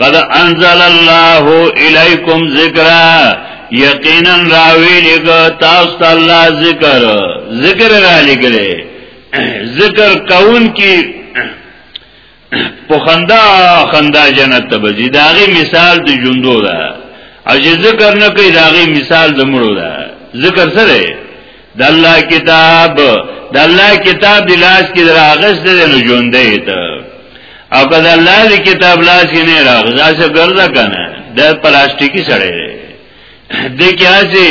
قد انزل الله الیکم ذکر یقینا راوی لګ تاسو ته الله ذکر ذکر را لګره ذکر کون کی پخندا خندا جنت ته بځی داغه مثال د ژوندو ده او ذکر نه کوي داغه مثال د مړو ده ذکر سره د الله کتاب د الله کتاب د لاس کې راغس دې نه ژوندې ته او که د الله د کتاب لاس کې نه راغس ځکه ګرځا کنه د پلاستیکی سره د کې هسي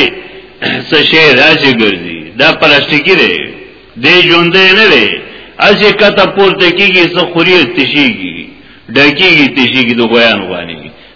څه شی راځي ګرځي دا پلاستیکی دی دې ژوندې نه دی اسی کته پورته کیږي څه خوري تشيږي ډکیږي تشيږي د غویان وانی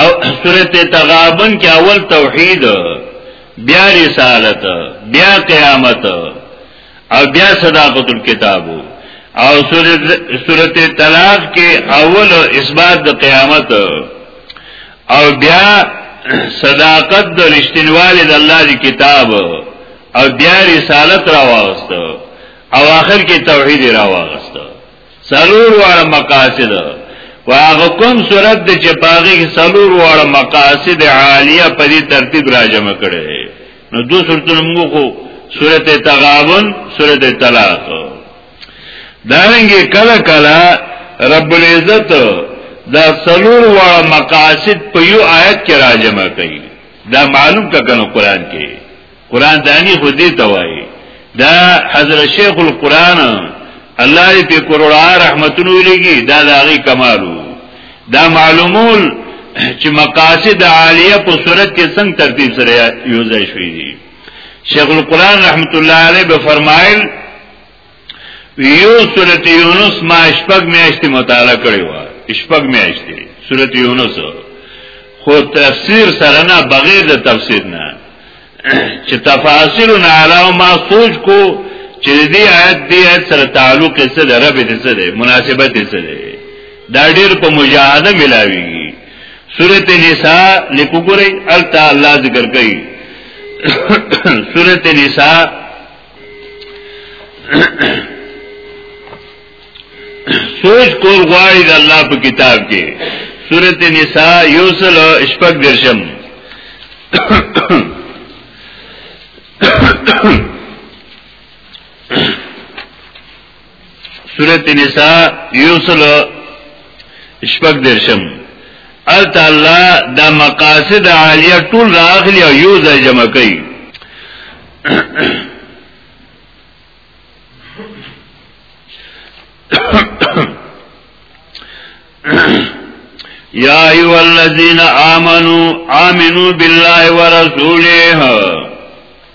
او سورت تغابن کې اول توحید بیا رسالت بیا قیامت او بیا صداقت الكتاب او سورت طلاق کې اول اثبات د قیامت او بیا صداقت د رښتینوال د الله دی کتاب او بیا رسالت راوغست او آخر کې توحید راوغست سلور واړه مقاصد واغه کوم صورت د چپاغي سلور واړه مقاصد عالیه په دې ترتیب راجم کړي نو دو صورتونه موږ خو صورت تغابن صورت طلاق دارنګه کله کله رب العزت دا سلور واړه مقاصد په یو آیت کې راجم کړي دا معلوم ککنو قران کې قران دانی خو دې توای دا حضرت شیخ القران الله دې په کروڑا رحمتونو لګي دا داغي کمالو دا معلومول چې مقاصد عالیه په صورت کې څنګه ترتیب سره یوځای شوې دي شیخ القران رحمت الله علیه به فرمایل یو سورت یونس ما شپږ میاشتې مطالعه کړې و شپږ میاشتې سورت یونس خو تفسیر سره نه بغیر د تفسیر نه چې تفاسیر نه علاوه ما سوچ کو چې دې آیت دې آیت سره تعلق یې سره رب دې سره مناسبت یې سره دا ډېر په مجاهده ملاويږي سورته نساء لیکو ګورئ التا الله ذکر کوي سورته نساء سوچ کول غواړي د الله په کتاب کې سورته نساء یوسل شپږ درشم سورت نساء یوسل شپک درشم التا اللہ دا مقاصد عالیه ټول راغلی او یو ځای جمع کوي یا ایو الذین آمنو آمنو بالله ورسوله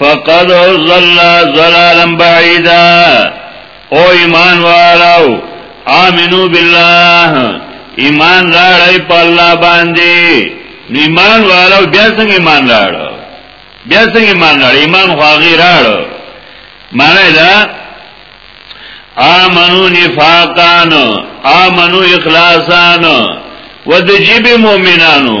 فقد ظل ظلالا بعیدا او ایمان والاو آمنو بالله ایمان راړی په الله باندې ایمان والاو بیا څنګه ایمان راړ بیا څنګه ایمان راړ ایمان خو هغه راړ معنی دا آمنو نفاقان آمنو اخلاصان و د جیب مومنانو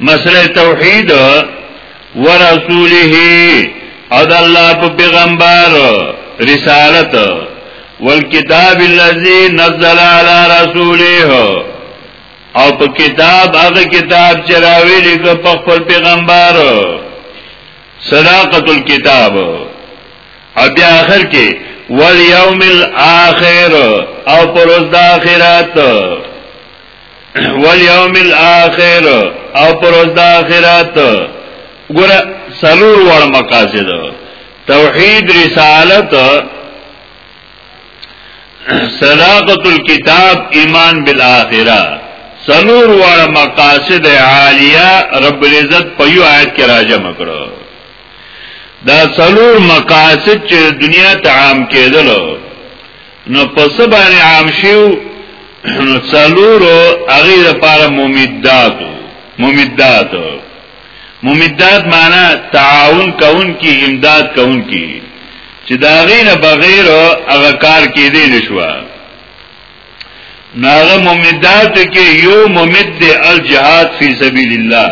مسله توحید ورسوله او د الله په پیغمبر رسالت والکتاب الذي نزل على رسوله او په کتاب هغه کتاب چې راویلی کو په خپل پیغمبر صداقت الكتاب او بیا آخر کې والیوم الاخر او پروز د اخرت والیوم الاخر او پر ورځ د آخرت ګوره سلور وړ مقاصد توحید رسالت صداقت الكتاب ایمان بالآخرہ سلور وړ مقاصد عالیه رب العزت په یو آیت کې راجم کړو دا سلور مقاصد چې دنیا ته عام کېدلو نو پس باندې عام شیو نو څلورو هغه لپاره ممیدات ممیدات ممیدات معنی تعاون کون کی امداد کون کی چې دا غینه بغیر هغه کار کې دی نشو ناغه ممیدات کې یو ممد الجهاد فی سبیل الله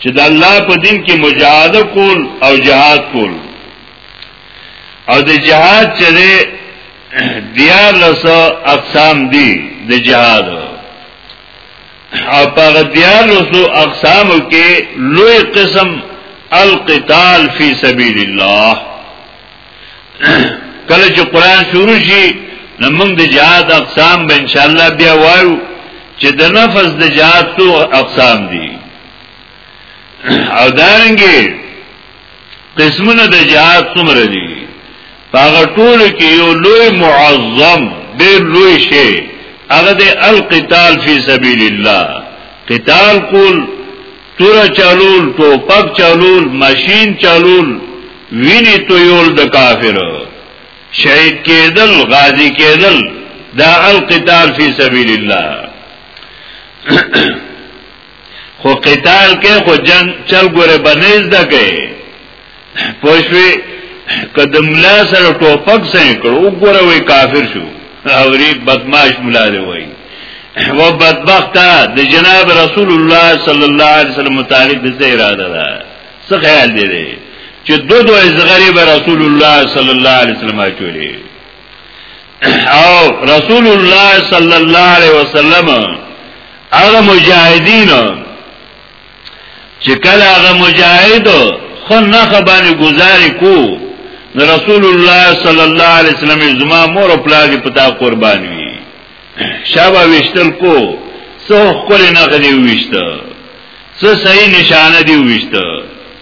چې د الله په دین کې مجاهده کول او جهاد کول او د جهاد چې دیار لس اقسام دي د جهاد او په دیار لس اقسام کې لوی قسم القتال فی سبیل الله کله چې قران شروع شي نو موږ د جهاد اقسام به ان شاء الله بیا وایو چې د نفس د جهاد تو اقسام دي او دارنګي قسمونه د جهاد څومره دي هغه ټول کې یو لوی معظم ډېر لوی شی هغه د القتال فی سبیل الله قتال کول تور چالول ټوپک چالول ماشین چالول ویني تویول د کافر شهید کېدل غازی کېدل دا القتال فی سبیل الله خو قتال کې خو جنگ چل ګوره بنیز ده کې پوښوي قدم لا سره ټوپک سره کړو وګوره وی کافر شو اوري بدمعش مولا دی وای و بدبخت د جناب رسول الله صلی الله علیه وسلم متعلق د څه اراده ده څه خیال دی چې دو دو زغری به رسول الله صلی الله علیه وسلم اچولې او رسول الله صلی الله علیه وسلم هغه مجاهدین چې کله هغه مجاهد خو نه خبرې گزارې کو نو رسول الله صلی الله علیه وسلم زما مور او پلار په تا قربان وي شابه وشتل کو سو خپل نه غدي وشته سو صحیح نشانه دی وشته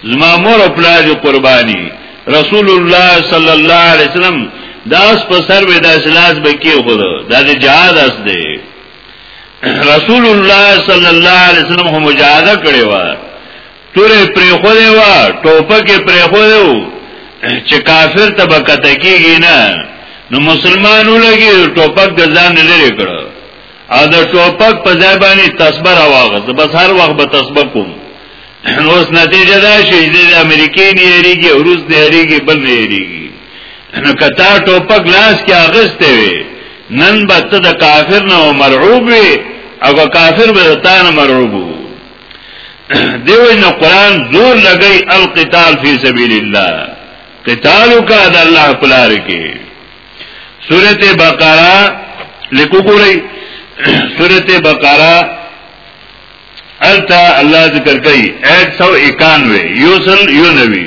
زما مور او پلار قرباني رسول الله صلی الله علیه وسلم داس په سر وې داس لاس به کې خو دا د جهاد اس دی رسول الله صلی الله علیه وسلم هم مجاهده کړې و توره پرې خو دی وا ټوپک پرې خو دی چې کافر ته بکته کیږي نه نو مسلمان ولګي ټوپک د ځان لري کړ او د ټوپک په ځای باندې تسبر واغه بس هر وخت به تسبر کوم اوس نتیجه دا شي چې د امریکای نه یریږي او روس نه یریږي بل نه یریږي نو کتا ټوپک لاس کې اغسته وي نن به ته د کافر نه مرعوب وي او کافر به تانه مرعوب وي دیو ان قران زور لګی القتال فی سبیل الله قتال کا د الله پلار کې سورته بقره لیکو ګورئ سورته بقره التا الله ذکر کوي 191 یوسل یو نوی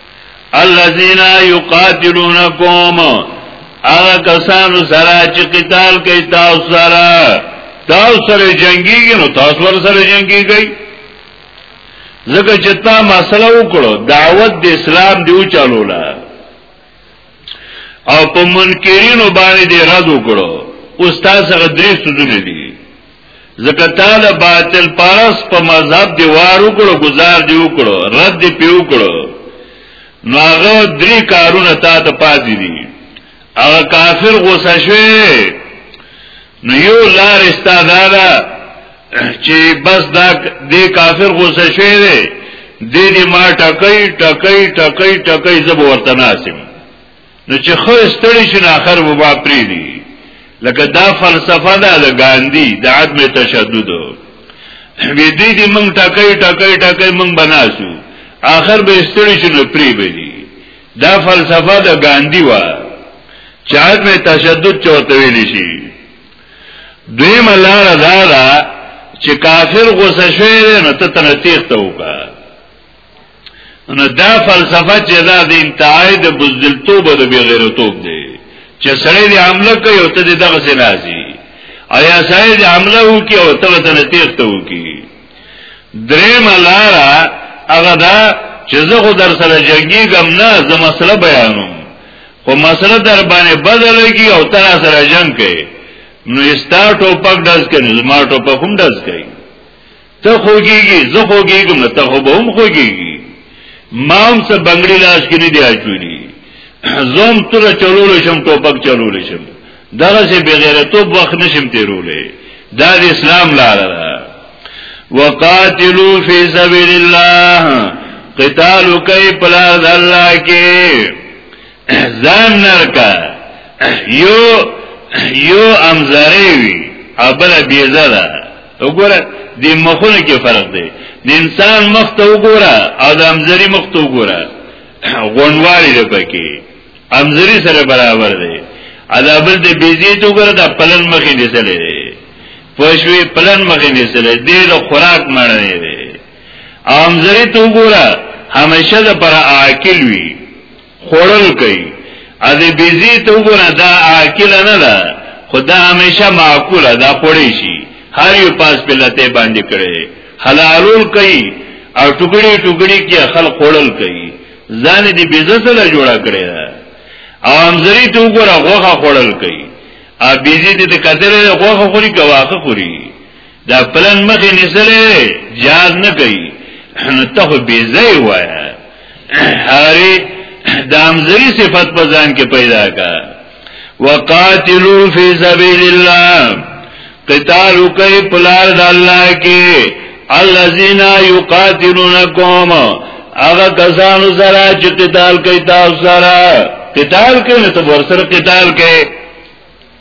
الذين يقاتلونكم هغه کسانو سره چې قتال کوي تاسو سره تاسو سره جنگيږي نو تاسو ور سره جنگيږي ځکه چې تا مسله وکړو دعوت د اسلام دی او چالولا او په منکرینو باندې رد وکړو استاد هغه درې سوزونه دي ځکه تا د باطل پرس په مذهب دی وار وکړو گزار دی وکړو رد دی پی وکړو نو هغه درې کارونه تا ته پاتې دي هغه کافر غوسه شوی نو یو لار استادارا چې بس دا دې کافر غوسه شوی دی دې دې ما ټکې ټکې ټکې ټکې زب ورته ناسم نو چې خو ستړي شي نه اخر وبا پری دي لکه دا فلسفه ده د ګاندی د عدم تشدد وی دې دې مونږ ټکای ټکای ټکای مونږ بناسو اخر به ستړي شي نو پری به دي دا فلسفه د ګاندی و چې عدم تشدد چوته ویل شي دوی ملار دا دا چې کافر غوسه شوی نو ته تنه تیخته وکړه نو دا فلسفه چې دا د انتهای د بزدلتوب او د بغیرتوب دی چې سړی د عمله کوي او ته د دغه څه راځي ایا سړی د عمله وکي او ته ته نه تیښته وکي درېم لاره هغه دا چې زه خو در سره جنګیږم نه زه مسله بیانوم خو مسله در باندې بدلږي او ته سره جنگ کوي نو استا ټوپک دز کوي زما ټوپک هم دز کوي ته خوږیږي زه خوږیږم نه ته خو به هم خوږیږي ما هم څه بنګړي لاس کې نه دی اچولي زوم تر چلول شم ټوپک چلول شم دغه سي بغیرتوب وخت نشم تیرولې دا د اسلام لار ده وقاتلوا فی سبیل الله قتال کوي په لار د الله کې ځان نرکا یو یو امزری وی ابل بیزه ده وګوره د مخونو کې فرق دی د انسان مخ ته وګوره او د امزری مخ ته وګوره غونوالی دی پکې امزری سره برابر دی عذابل د بیزی ته وګوره د پلن مخې دی سره دی پښوی پلن مخې دی سره دی د خوراک مړنه دی امزری ته وګوره همیشه د پر عاقل وي خوړل کوي ا دې بيزي ته وګوره دا اکل نه ده خدا همیشه معقول دا خوړی شي هر یو پاس په لته باندې کړي حلالول کوي او ټوکړي ټوکړي کې خلک خوړل کوي ځان دې بيزه سره جوړا کړي او امزري ته وګوره غوخه خوړل کوي ا بيزي دې کتره غوخه خوري کواخه خوري دا پلان مخې نسله جاز نه کوي نو ته به زی وای هاري د امزري صفت په ځان کې پیدا کا وقاتلوا فی سبیل الله قتال کوي پلار د الله کې الذين يقاتلونكم هغه کسانو سره چې قتال کوي تاسو سره قتال کوي نو تاسو سره قتال کوي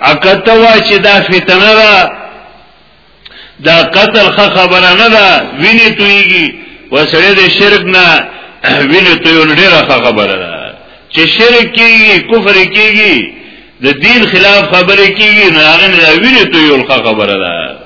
اکته وا چې دا فتنه ده دا قتل خ خبره نه ده ویني تویږي وسړی د شرک نه ویني تویون ډیره خ خبره ده چې شرک کیږي کفر کیږي د دین خلاف خبره کیږي نه هغه نه ویني تویول خ خبره ده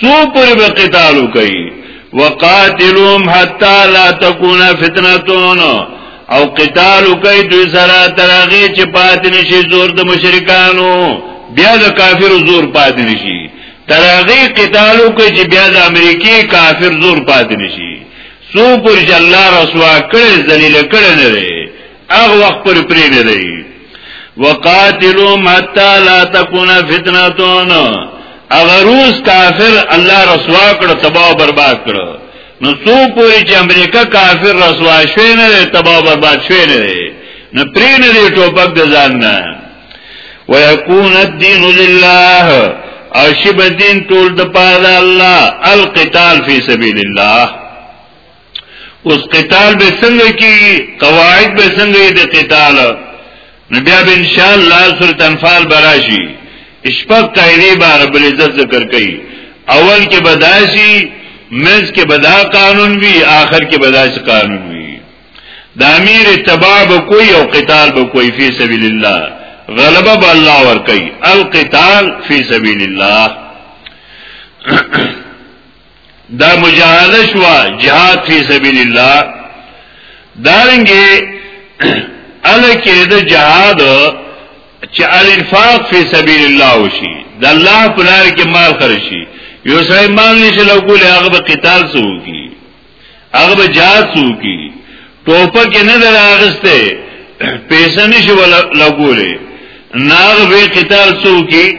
سو پر به قتال کوي وقاتلهم حتا لا تكون فتنتون او قتال کوي دوی سره ترغه چې پات نشي زور د مشرکانو بیا د کافر زور پات نشي ترغه قتال کوي چې بیا د امریکای کافر زور پات نشي سو پر جلا رسوا کړي ذلیل کړي نه هغه وخت پر پرې نه دی وقاتلوا متا لا تكون فتنه اگر روس کافر الله رسوا کړ تباہ او برباد کړ نو څو پوری چې امریکا کافر رسوا شوی نه تباہ او برباد شوی نه نو پرې نه دی ټوپک د ځان نه ويكون الدين لله او شب دین ټول د پاره الله القتال فی سبیل الله اوس قتال به څنګه کی قواعد به څنګه د قتال نو بیا به ان شاء الله سورۃ انفال براشي شپږ قاعده به رب العزت ذکر کړي اول کې بداشي منځ کې بدا قانون وی آخر کې بداش قانون وی د امیر اتباع به کوئی او قتال به کوئی فی سبیل الله غلبه به الله ور کوي القتال فی سبیل الله دا مجاهده شوا جهاد فی سبیل الله دارنګه الکه د جهاد چې الانفاق فی سبیل الله وشي د الله په لار کې مال خرج شي یو سړی مال نشي لګول هغه به قتال سوږي هغه به جهاد سوږي ټوپک نه دراغسته پیسې نشي لګولې ناغ به قتال سوږي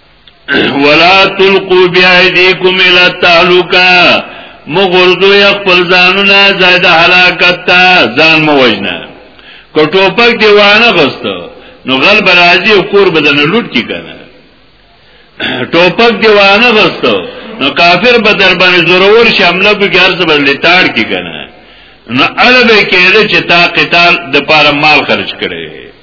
ولا تلقوا بأيديكم الى التهلكه مغرضو یا خپل ځانونه زائد هلاکت ته ځان موجنه کو ټوپک دی وانه غستو نو غل برازي او کور بدن لوټ کی کنه ټوپک دی وانه غستو نو کافر به در باندې ضرور شامله به ګرځ بدلې تاړ کی کنه نو عربه کېده چې تا قتال د پاره مال خرج کړي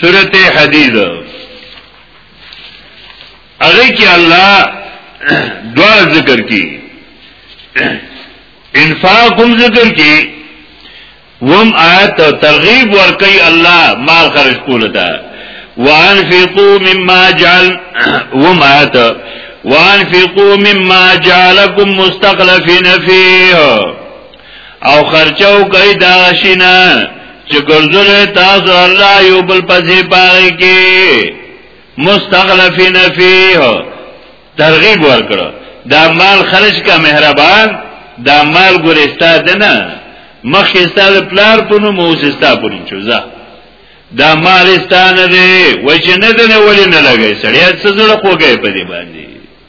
سورت حدید اغی کی اللہ دعا ذکر کی انفاقم ذکر کی وم آیت ترغیب ورکی اللہ مال خرج کولتا وانفقو مما جعل وم آیت وانفقو مما جعلکم مستقلفین فیه او خرچو کوي دا شینا چې ګرځول تاسو الله یو بل پسې پاره کې مستغلفین فیه ترغیب ورکړو دا مال خرج کا مهربان دا مال ګورستا دنه مخکې ستاسو پلار په نو مو سستا پورې چوزا دا مال ستانه دی و چې نه دنه ولې نه لګي سړی څه زړه خوګي په دې باندې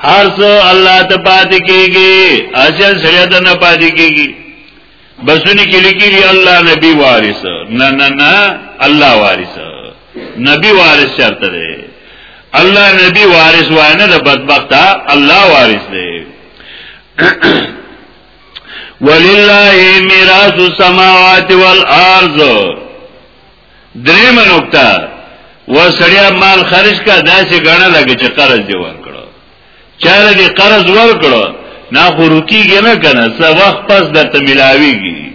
هرڅو الله ته پاتې کیږي اصل سره ته نه پاتې کیږي بسونی کې لیکلي الله نبی وارث نه نه نه الله وارث نبی وارث شرط دی الله نبی وارث وای نه د بدبخت الله وارث دی ولله میراث السماوات والارض دریمه نقطه و سړیا مال خرج کا داسې غاڼه لګی چې قرض دی ورکړو چاره دی قرض ورکړو نه خو رکیږي نه کنه څه وخت پس درته ملاویږي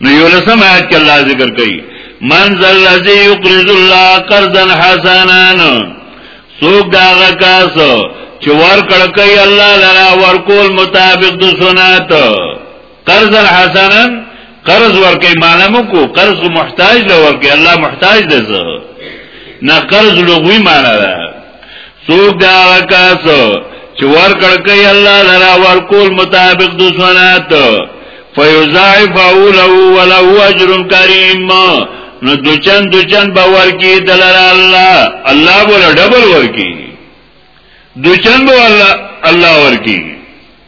نو یو لسم آیات کې الله ذکر کوي من ذا الذي يقرض الله قرضا حسنا سوق داغه کاسو چې ور کړکې الله لرا ورکول مطابق د سنت قرض الحسنا قرض ورکې معنی مو کو قرض محتاج له ورکې الله محتاج ده زه نه قرض لغوي معنی ده څوک دا کاس چې ورکړ کوي الله لرا ورکول مطابق د سنت فیضاعف له وله اجر کریم نو دوچن دوچن به ورکی دلر الله الله بوله ډبل ورکی دوچن به الله الله ورکی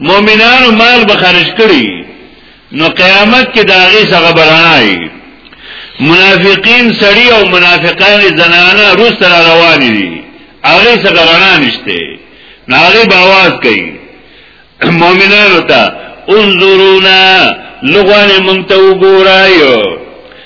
مؤمنانو مال به خرج کړي نو قیامت کې دا غي څنګه برانای منافقین سړی او منافقان زنانه روس تر روان دي هغه څنګه رڼا نشته ناغي باواز کوي مؤمنانو ته انظرونا لغوان مونږ ته وګورایو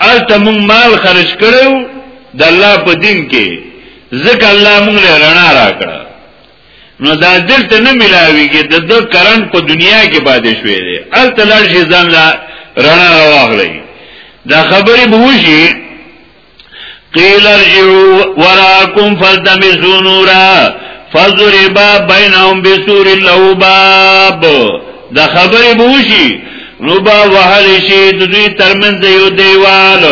الته مونږ مال خرج کړو د الله په دین کې ځکه الله مونږ له رڼا راکړه نو دا دلته نه ملاویږي د د کرنټ په دنیا کې باندې شوې دي الته لړ شي ځان لا رڼا راوغلې دا خبرې بوشي قیل ارجعو وراکم فلتمسو نورا فضربا بینهم بسور له باب د خبرې بوشي نو با وحل شي د دوی ترمنځ یو دیوال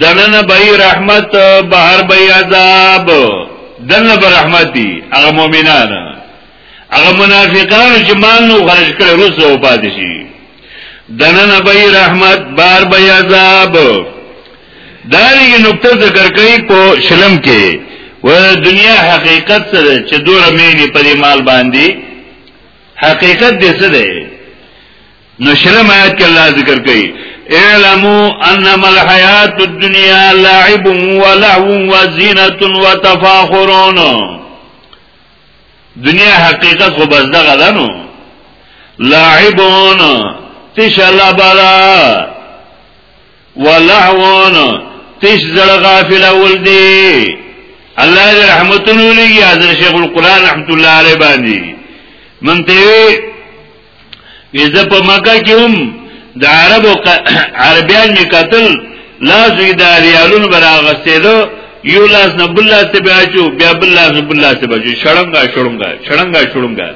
دنن بای رحمت بهر بای عذاب دنن بر رحمتي هغه مؤمنان هغه منافقان چې مان نو خرج کړي روسه او پاتې شي دنن بای رحمت بهر بای عذاب دارنګه نقطه ذکر کوي په شلم کې و دنیا حقیقت څه ده چې دوره مینې په دې مال باندې حقیقت دې څه ده نو شلم آیات کې الله ذکر کوي اعلموا انما الحیات الدنیا لعب ولهو وزینه وتفاخر دنیا حقیقت خو بس دغه ده نو لعبون تش الله بالا ولهون تش زړه غافل اول دی الله دې رحمتونه ولګي حضرت شیخ القران رحمت الله علیه باندې من ته وی زه په مکه کې هم د عربو عربیان می قتل لا زیداریالون برا غسیدو یو لاس نه بل لاس ته بچو بیا بل لاس نه بل لاس ته بچو شړنګا شړنګا شړنګا شړنګا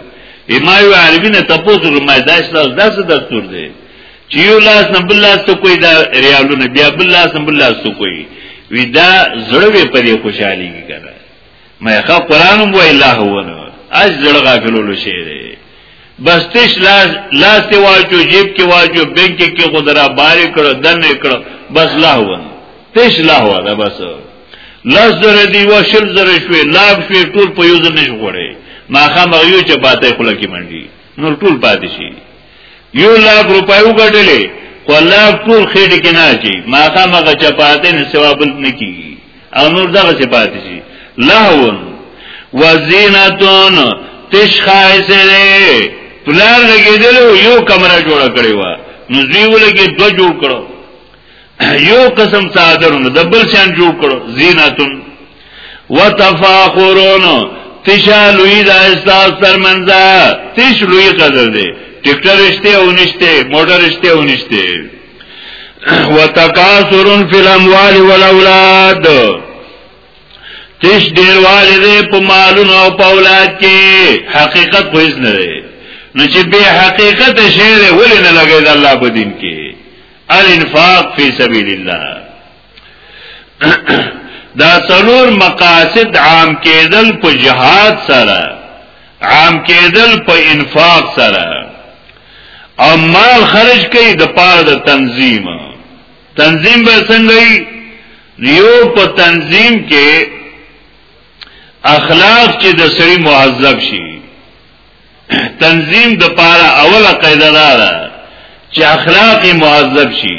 ایمایو عربی نه تپوس ما داس لاس داس دستور دی چې یو لاس نه بل لاس ته کوی دا ریالونه بیا بل لاس نه بل لاس ته کوی وی دا زړه به پرې خوشحالي کی کنه مې ښه قران مو الله هو نه اج زړه غافلولو شي دی بس تش لاس لاس ته واچو جیب کې واچو بینک کې خدرا بارې کړو دن کړو بس لا هو تش لا هو دا بس لاس زره دی و شل زره شوې لاف شوې ټول په یوز نه شوړې ما خامغیو چې پاتې خلک منډي نور ټول پاتې شي یو لاک روپای وګټلې خو الله ټول خېټه کې نه اچي ما کا مګه چپاته نه سوا بل نه کی او نور دغه چپاته شي لهون وزینتون تش خایسه پلار لګیدلو یو کمره جوړه کړې و نو زیو لګي دو جوړ کړو یو قسم څادرون د بل شان جوړ کړو زینتون وتفاخرون تشالوی دا استاس تر منځه تشلوی قدر دی ټیکټر شته او نشته موټر شته او نشته وتکاثرون فی الاموال والاولاد تش ډیر والده په مالونو او په اولاد کې حقیقت پوهیس نه دی نو چې به حقیقت شعر ولې نه لګید الله په دین کې الانفاق فی سبیل الله دا څلور مقاصد عام کېدل په جهاد سره عام کېدل په انفاق سره او مال خرج کوي د پاره د تنظیم تنظیم به څنګه یو په تنظیم کې اخلاق چې د سړي معذب شي تنظیم د پاره اوله قاعده دا ده چې اخلاق معذب شي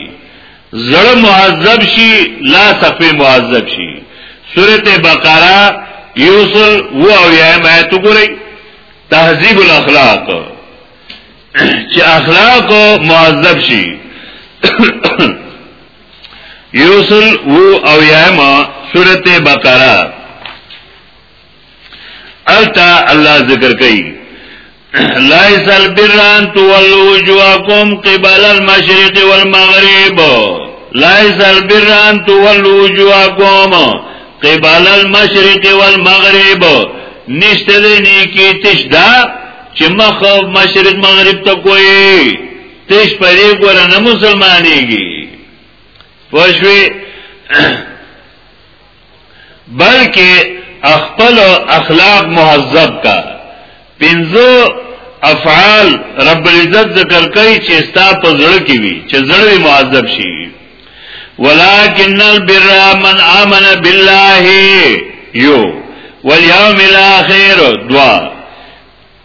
زړه معذب شي لا صفه معذب شي سورته بقره یوسل و او یم آیت ګورئ تهذیب الاخلاق چې اخلاق معذب شي یوسل و او یم سورته بقره التا الله ذکر کوي ليس البر ان تولوا وجوهكم قبل المشرق والمغرب ليس البر ان تولوا وجوهكم قبل المشرق والمغرب نشته دې نیکی تش دا چې مخ مشرق مغرب ته کوی تش پرې ګور نه مسلمانېږي پښوی بلکې خپل اخلاق مهذب کا پنځو افعال رب العزت ذکر کوي چې ستا په زړه کې وي چې زړه مهذب شي ولكن البر من امن بالله یو واليوم الاخر دوا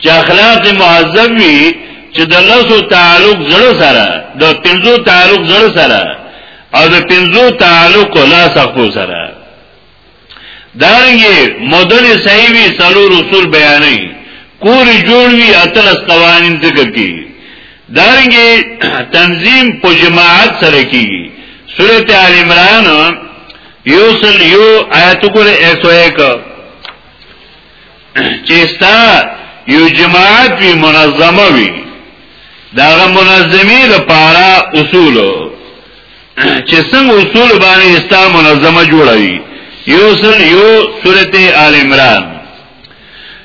چې اخلاق معذب وي چې د لاسو تعلق زړه سره د پنځو تعلق زړه سره او د پنځو تعلق لا سختو سره دارنګي مدن صحیح وی سلور اصول بیانې کوری جوړ وی اتلس قوانین ذکر کی دارنګي تنظیم په جماعت سره کیږي سورته ال عمران یو سل یو آیت ګره 101 چې ستا یو جماعت وی منظمه وی داغه منظمی لپاره اصول چې څنګه اصول باندې ستا منظمه جوړوي یو سر یو سورته آل عمران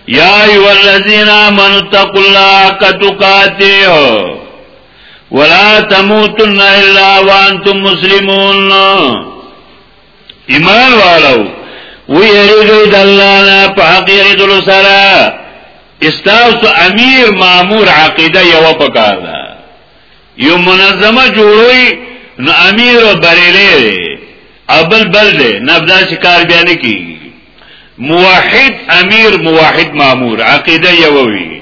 یا ایو الذین آمنوا اتقوا الله حق تقاته ولا تموتن الا وانتم مسلمون ایمان والو وی یریږي د الله نه په حق یریدلو سره استاسو امیر مامور عقیده یو پکار ده یو منظمه جوړوي نو امیر او بریلې ابل بل ده نبدا شکار بیا نه کی موحد امیر موحد مامور عقیده یو وی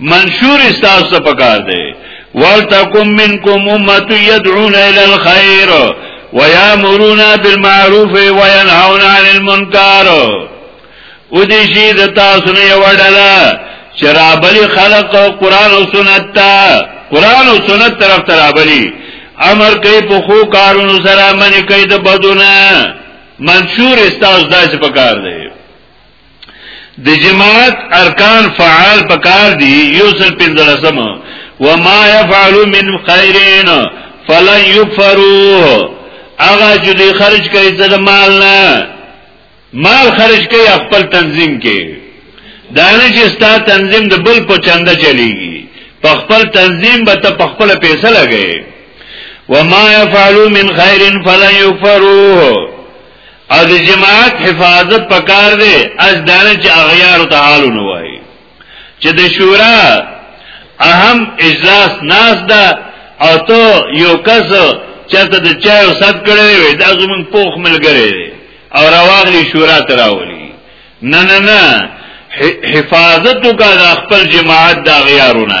منشور استاسو ته پکار دی ولتکم منکم امه يدعون الى الخير ويامرون بالمعروف وينهون عن المنکر او دې شي د تاسو نه وړلا چرابلی خلق او قران او سنت ته قران او سنت طرف ترابلی امر کوي په خو کارونو سره منی کوي د بدونه منشور استاز داسې پکار دی د جماعت ارکان فعال پکار دي یو سل پندلسم وما يفعل من خيرين فلن يكفروه اغا چې دی خرج کوي د مال نه مال خرج کوي خپل تنظیم کې دانه چې ستا تنظیم د بل په چنده چلیږي په خپل تنظیم به ته په خپل پیسې لګي وما يفعلوا من خير فلن يكفروه او د جماعت حفاظت پکار دی از دانه چې اغیار ته حال نه وای چې د شورا اهم اجلاس ناس ده او ته یو کس چرته د چا او صد کړی وي دا زمون پوخ ملګری او راوغلی شورا تراولی نه نه نه حفاظت کا د خپل جماعت دا غیارونه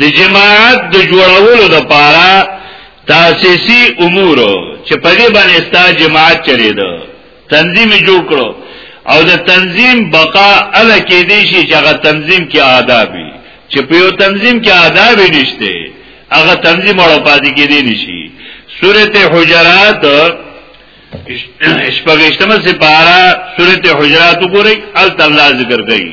د جماعت د جوړولو د پاره تاسیسی امور چې په دې باندې ستا جماعت چلی دو تنظیم جوړ کړو او د تنظیم بقا اله کې دی شي چې هغه تنظیم کې آداب وي چې په یو تنظیم کې آداب نشته هغه تنظیم اړه پاتې کې دی نشي سورته حجرات شپږشتمه سپاره سورته حجرات وګورئ ال تعالی ذکر کوي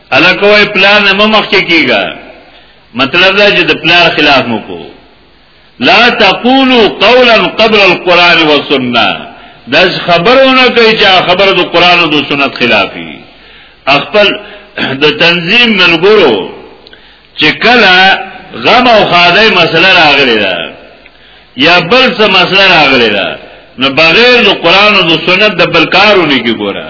الا کوی پلار نه مخ کې کیږي مطلب دا چې د پلار خلاف مو کو لا تقولوا قولا قبل القران والسنه دا خبرونه کوي چې خبره د قران او د سنت خلافي خپل د تنظیم ملګرو چې کله غم او خاده مسله راغلی ده یا بل څه مسله راغلی ده نو بغیر د قران او د سنت د بلکارو نه کی ګوره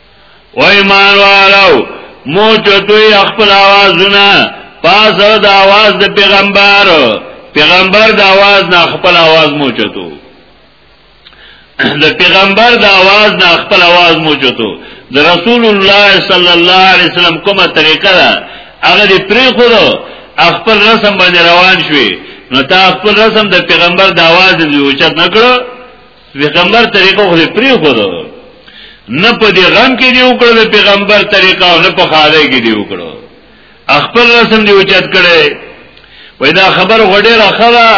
و ایمان والو موجتوی اخپل آوازونا پاسو دا آواز دا پیغمبر پیغمبر دا آواز نا اخپل آواز موجتو دا پیغمبر دا آواز نا اخپل آواز موجتو دا رسول الله صلی الله علیه وسلم کومه طریقه دا اغا دی پری خودو اخپل رسم باندې روان شوی نو تا اخپل رسم دا پیغمبر دا آواز دی اوچت نکڑو پیغمبر طریقه خو پری خو ده نه په دې غم کې دی وکړو د پیغمبر طریقه او نه په خاله کې دی وکړو خپل رسم دی اوچت کړي وای دا خبر غډې راخلا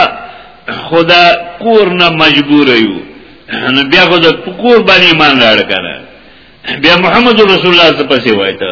خدا کور نه مجبور یو نو بیا خو د کور باندې ایمان راړ کړه بیا محمد رسول الله څخه پسې وایته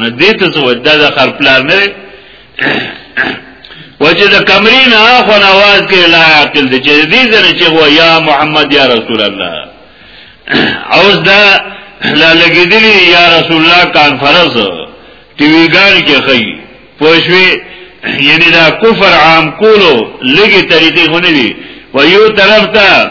نه دې ته څه ودا د خر پلان نه وجه د کمرین اخو نواز کې لا عقل دې چې دې زره چې هو یا محمد یا رسول الله اوس دا لا لګیدلی یا رسول الله کانفرنس ټي وی ګان کې خي پوښوي یعنی دا کفر عام کولو لګي طریقې هونه دي و یو طرف ته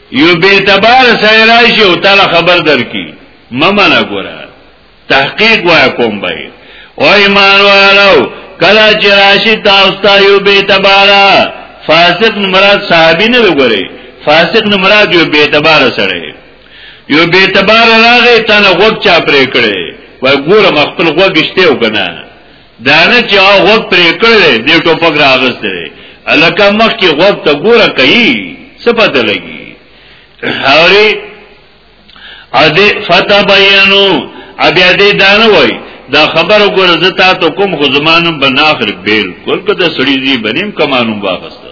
یو به اعتبار سره راشي او تعالی خبر درکې ممنه ګوره تحقیق وای کوم به او ایمان والو کله چې راشي تاسو ته یو به اعتبار فاسق مراد صحابي نه وګوري فاسق نه مراد یو به اعتبار سره یو به اعتبار راغی تنه غوږ چا پرې کړي وای ګوره مخبل غوږ شته وکنه دانه چې او غوږ پرې کړل دې ټوپک راغسته الکه مخ کې غوږ ته ګوره کوي څه پته لګي اوري ا دې فتبینو بیا دې دانه وای دا خبر وګوره زتا ته کوم خو زمانم بناخر بالکل کده سړی زی بنیم کمانم واغسته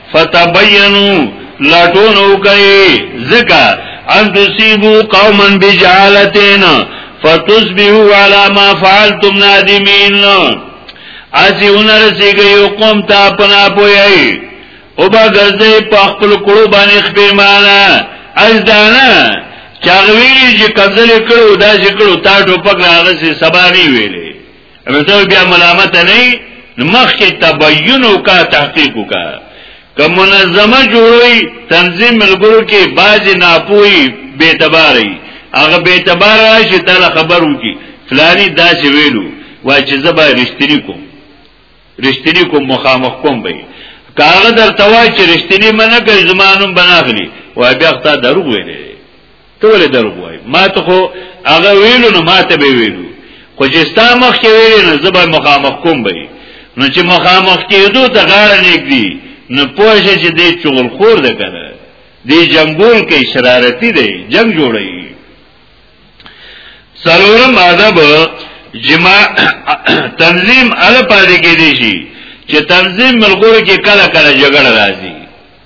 فتبینو لټونو کوي ځکه ان تصيبو قوما بجهالتين فتصبحوا على ما فعلتم نادمين اسی هنر سیږي یو قوم ته پنا پوي او با ګرځي په خپل کړو باندې خپل معنا از دانا چاغوی چې کزل کړو دا چې کړو تا ټوپک راغسي سبا نه ویلې امته بیا ملامت نه مخکې تبین وکا تحقیق وکا که منظمه جوړوي تنظیم ملګرو کې باج ناپوي بے تباري هغه بے تبار راشي تعالی خبرو کې فلانی داسې ویلو وای چې زبا رښتینی کوم رښتینی کوم مخامخ کوم به کاغه در توای چې رښتینی منه کوي زمانم بناغلی وای بیا تا دروغ ویلې ته ولې دروغ وای ما ته خو هغه ویلو نو ما ته به ویلو خو چې ستا مخ کې ویلې نو زه به مخامخ کوم به نو چې مخامخ کېدو ته غاړه نږدي نو پوه شې چې دې چغل خور ده کنه دې جنگول کې شرارتي دی جنگ جوړي سلورم ادب جما تنظیم ال پاره کې دي شي چې تنظیم ملګرو کې کله کله جګړه راځي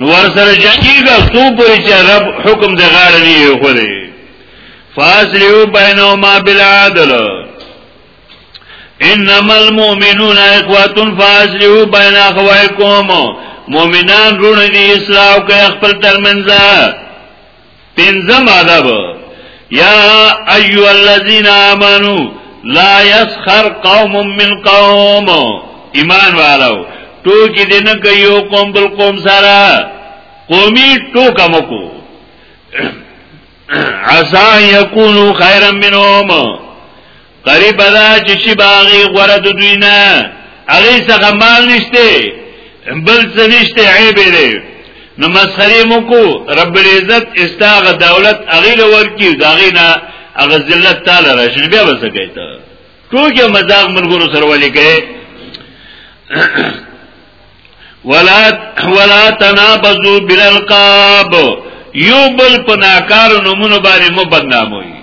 ور سره جنگي کا سو پوری چې رب حکم د غاړه نه یو خوري فاصلو بینهما بالعدل انما المؤمنون اخوات فاصلو بین اخوائکم مؤمنان رونه دي اسلام کوي خپل ترمنځه پنځم ادب یا ایو الذین آمنو لا یسخر قوم من قوم ایمان والو ټوکی دې نه کوي یو قوم بل قوم سره قومي ټوکه مکو عسى يكونوا خيرا منهم قریب دا چې شي باغی غره د دوی نه هغه څخه مال نشته بل څه نشته عیب دی نو مسخري مو کو رب العزت استاغه دولت هغه لور کی داغه نه هغه ذلت تعالی راشي بیا وسکه ته ټوکه مزاق ملګرو سره ولي کوي ولا ولا تنابزوا بالالقاب یو بل پناکار نمونه باندې مو بدناموي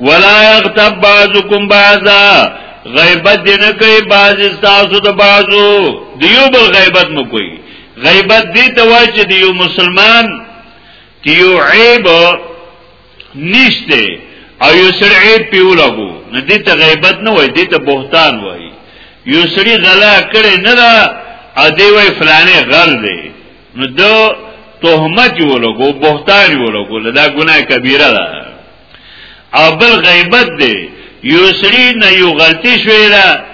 ولا یغتب بعضکم بعضا غیبت دی نه کوي بعض استاسو د بعضو دیو بل غیبت مو کوي غیبت دی ته وای چې دیو مسلمان دیو عیب نشته او یو سر عیب پیو لګو نه دی ته غیبت نه وای دی ته بهتان وای یو سری غلا کړي نه دا ا دی وای فلانه غل دی نو دو تهمت یو لګو بهتان یو لګو دا ګناه کبیره ده او بل غیبت دی یو سړي نه یو غلطي شوې ده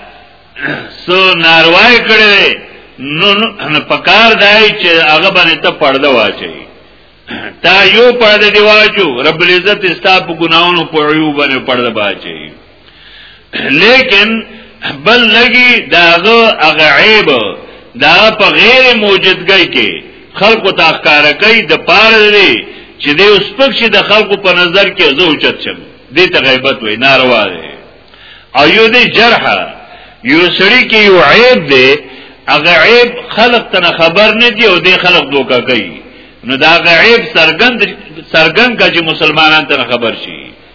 سو ناروای کړي نو نو پکار دی چې هغه باندې ته پرده واچي تا یو پرده دی واچو رب العزت ستا په ګناونو په عیوب باندې پرده واچي لیکن بل لګي داغه هغه عیب دا په غیر موجودګۍ کې خلکو ته ښکار کوي د پاره دی چې د اوسپک شي د خلکو په نظر کې زه اوچت شم دې ته غیبت وای ناروا دی او یو دې جرح یو سړی کې یو عیب دی هغه عیب خلق ته خبر نه دی او دې خلق دوکا کوي نو دا عیب سرګند سرګند کا چې مسلمانان ته خبر شي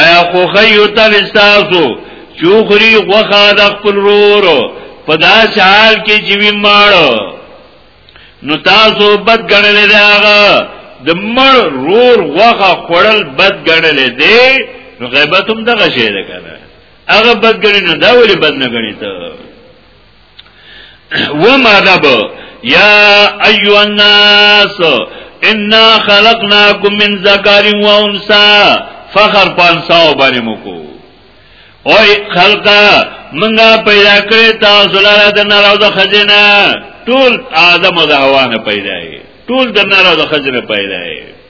ایا خو خیو تلستاسو چوخری غوخا د خپل رور په داس حال کې چې وی ماړ نو تاسو بد ګڼل دی هغه د مړ رور غوخه خړل بد ګڼل دی نو غیبت هم دغه شی ده کنه هغه بد ګڼل نو دا ولې بد نه ګڼی ته وما دب یا ایو الناس انا خلقناکم من ذکر و انسا فخر پانساو بانی مکو اوی خلقا منگا پیدا کری تاسو لارا د نر او د خزینه ټول آدم او د حوا نه پیدا یې ټول د نر او د خزینه پیدا یې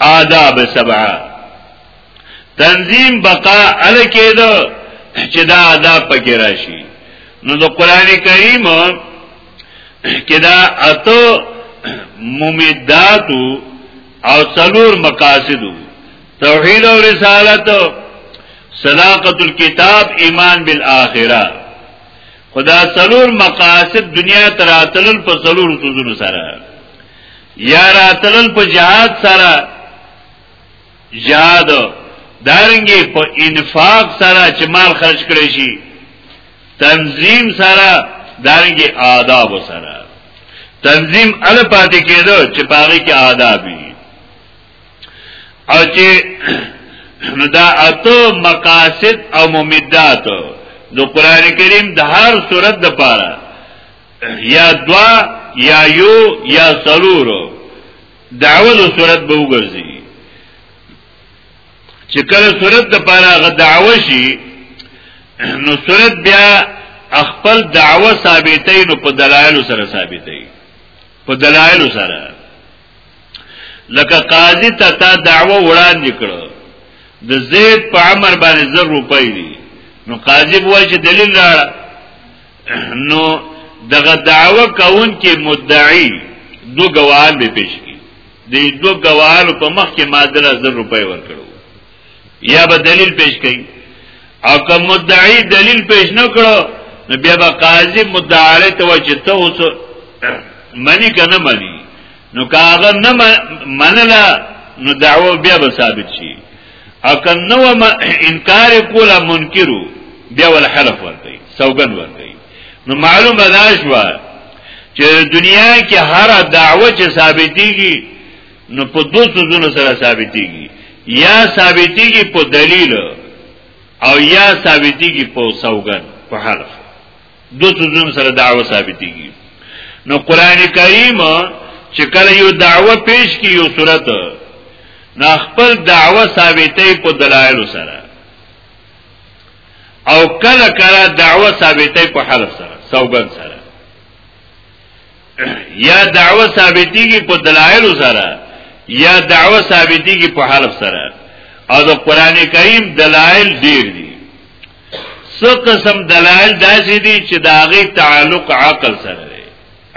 آداب سبعه تنظیم بقا ال کېدو چې دا آداب پکې راشي نو د قران کریم کې دا اتو ممیداتو او څلور مقاصدو توحید او رسالت صداقت الكتاب ایمان بالآخرہ خدا څلور مقاصد دنیا تراتلل په څلور تزور سره یا راتلل په جهاد سره جهاد دارنګي په انفاق سره چې مال خرج کړی شي تنظیم سره دارنګي آداب سره تنظیم ال پاتې کېدو چې پاره کې آداب وي او چې نو دا اتو مقاصد او ممدات نو قران کریم د هر صورت د پاره یا دوا یا یو یا سلور دعوه د صورت به وګرځي چې کله صورت د پاره غ دعوه شي نو صورت بیا خپل دعوه ثابتې نو په دلایل سره ثابتې په دلایل سره لکه قاضي ته تا دعوه وړاندې کړو د زید په امر باندې زر روپۍ دي نو قاضي وایي چې دلیل راړه نو دغه دعوه کون کې مدعی دو گواهان به پیش کی د دو گواهان په مخ کې مادره 1000 روپۍ ورکړو یا به دلیل پیش کړي او که مدعی دلیل پیش نه کړو نو بیا به قاضي مدعی ته و چې ته اوس منی کنه منی نو کاغه نه منله نو دعوه بیا به ثابت شي او کنه و ما انکار کولا منکرو بیا ول حلف ورته سوګن ورته نو معلوم بداش و چې دنیا کې هر دعوه چې ثابتېږي نو په دوه سوزونو سره ثابتېږي یا ثابتېږي په دلیل او یا ثابتېږي په سوګن په حلف دو سوزم سره دعوه ثابتېږي نو قران کریم چې کله یو دعوه پیش کی یو صورت نو خپل دعوه ثابتې په دلایل سره او کله کله دعوه ثابتې په حرف سره سوګن سره یا دعوه ثابتېږي په دلایل سره یا دعوه ثابتېږي په حرف سره او د قران کریم دلایل ډیر دي څو قسم دلایل داسې دي چې دا غي تعلق عقل سره دی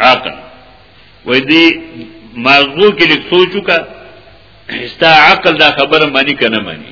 عقل وې دي مغزو کې لیک سوچو کا استا عقل دا خبره مانی کنه مانی